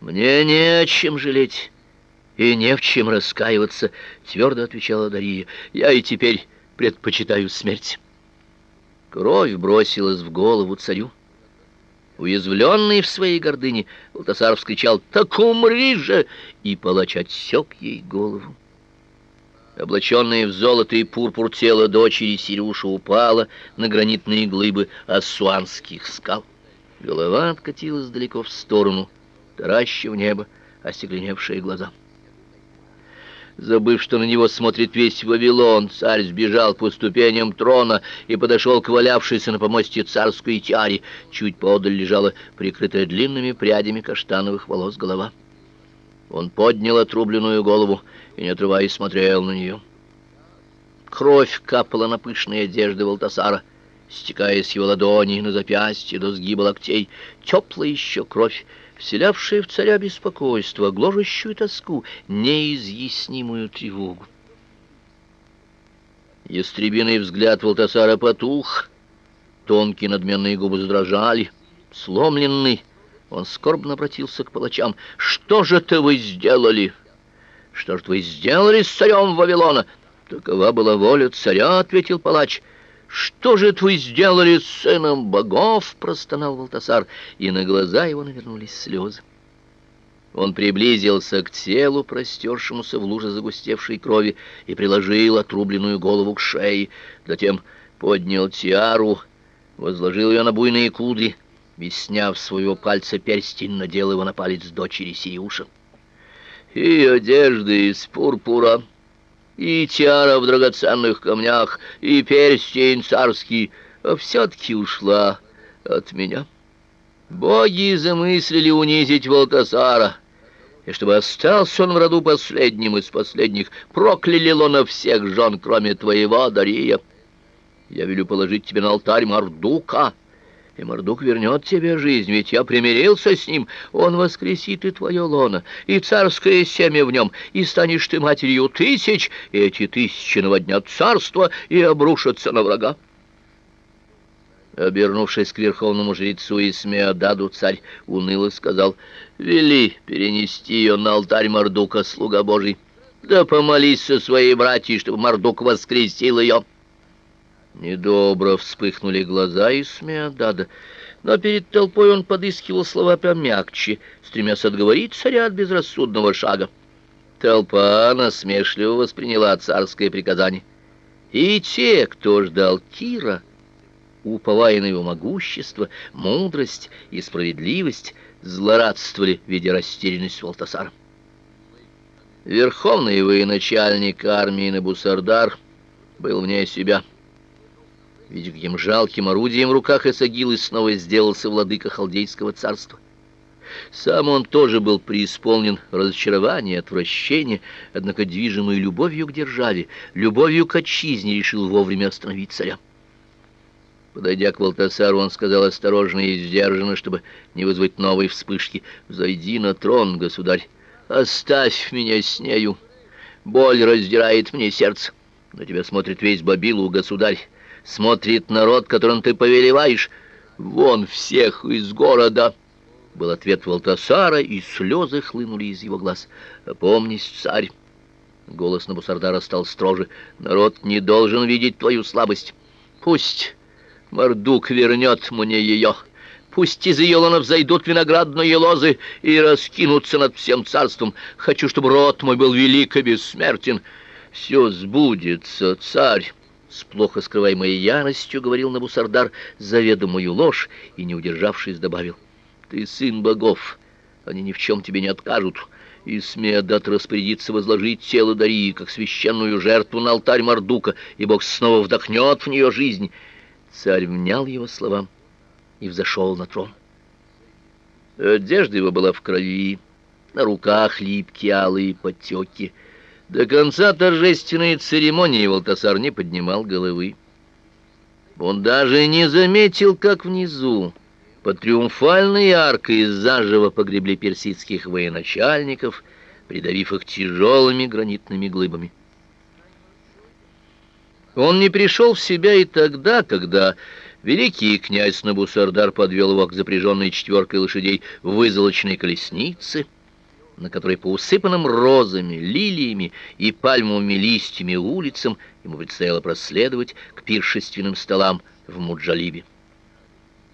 Мне не о чем жалеть и не в чем раскаиваться, твердо отвечала Дария. Я и теперь предпочитаю смерть. Кровь бросилась в голову царю. Уязвленный в своей гордыне, Валтасар вскричал «Так умри же!» и палач отсек ей голову. Облаченное в золото и пурпур тело дочери Сирюша упало на гранитные глыбы ассуанских скал. Голова откатилась далеко в сторону, тараща в небо остекленевшие глаза. Забыв, что на него смотрит весь Вавилон, царь сбежал по ступеням трона и подошел к валявшейся на помосте царской тиаре. Чуть поодаль лежала прикрытая длинными прядями каштановых волос голова. Он поднял отрубленную голову и, не отрываясь, смотрел на нее. Кровь капала на пышные одежды Валтасара, стекая с его ладони на запястье до сгиба локтей. Теплая еще кровь вселявшее в царя беспокойство, гложущую тоску, неизъяснимую тревогу. Ястребиный взгляд Валтасара потух, тонкие надменные губы задрожали, сломленный, он скорбно обратился к палачам. «Что же ты вы сделали? Что же вы сделали с царем Вавилона?» «Такова была воля царя», — ответил палач. «Что же вы сделали с сыном богов?» — простонал Валтасар, и на глаза его навернулись слезы. Он приблизился к телу, простершемуся в луже загустевшей крови, и приложил отрубленную голову к шее. Затем поднял тиару, возложил ее на буйные кудри и, сняв своего пальца перстень, надел его на палец дочери Сиюша. «И одежды из пурпура», и тиара в драгоценных камнях, и перстень царский, а все-таки ушла от меня. Боги замыслили унизить Волтасара, и чтобы остался он в роду последним из последних, прокляли лона всех жен, кроме твоего, Дария. Я велю положить тебе на алтарь Мардука, и Мордук вернет тебе жизнь, ведь я примирился с ним. Он воскресит и твое лоно, и царское семя в нем, и станешь ты матерью тысяч, и эти тысячи наводнят царство и обрушатся на врага. Обернувшись к верховному жрецу Исмеададу, царь уныло сказал, «Вели перенести ее на алтарь Мордука, слуга Божий, да помолись со своей братьей, чтобы Мордук воскресил ее». Недобро вспыхнули глаза Исмеадада, но перед толпой он подыскивал слова помягче, стремясь отговорить царя от безрассудного шага. Толпа насмешливо восприняла царское приказание. И те, кто ждал Тира, уповая на его могущество, мудрость и справедливость, злорадствовали, видя растерянность Валтасара. Верховный военачальник армии Набусардар был вне себя — Видя, каким жалким орудием в руках Эсагилы снова сделался владыка халдейского царства. Сам он тоже был преисполнен разочарования, отвращения, однако движимый любовью к державе, любовью к отчизне решил вовремя остановить царя. Подойдя к Валтасару, он сказал осторожно и сдержанно, чтобы не вызвать новой вспышки. «Зайди на трон, государь, оставь меня с нею. Боль раздирает мне сердце. На тебя смотрит весь Бабилу, государь смотрит народ, которым ты повелеваешь. Вон всех из города!» Был ответ Валтасара, и слезы хлынули из его глаз. «Помнись, царь!» Голос Набусардара стал строже. «Народ не должен видеть твою слабость. Пусть Мордук вернет мне ее. Пусть из ее лона взойдут виноградные лозы и раскинутся над всем царством. Хочу, чтобы род мой был велик и бессмертен. Все сбудется, царь!» С плохо скрываемой яростью говорил Набусардар заведомую ложь и, не удержавшись, добавил. «Ты сын богов, они ни в чем тебе не откажут, и смея дать распорядиться возложить тело Дарии, как священную жертву на алтарь Мардука, и Бог снова вдохнет в нее жизнь». Царь внял его словам и взошел на трон. Одежда его была в крови, на руках липкие алые потеки, до конца торжественной церемонии Валтасар не поднимал головы. Он даже не заметил, как внизу, под триумфальной аркой, заживо погребли персидских военачальников, придавив их тяжелыми гранитными глыбами. Он не пришел в себя и тогда, когда Великий князь Набусардар подвел его к запряженной четверкой лошадей вызолочной колеснице, на которой по усыпанным розами, лилиями и пальмовыми листьями улицам ему предстояло проследовать к пиршественным столам в Муджалибе.